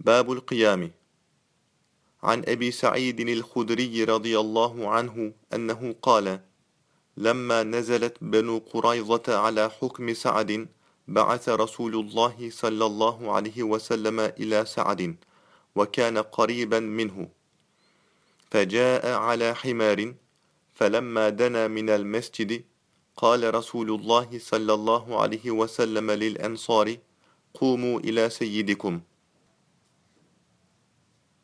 باب القيام. عن أبي سعيد الخدري رضي الله عنه أنه قال لما نزلت بنو قريظة على حكم سعد بعث رسول الله صلى الله عليه وسلم إلى سعد وكان قريبا منه. فجاء على حمار فلما دنا من المسجد قال رسول الله صلى الله عليه وسلم للأنصار قوموا إلى سيدكم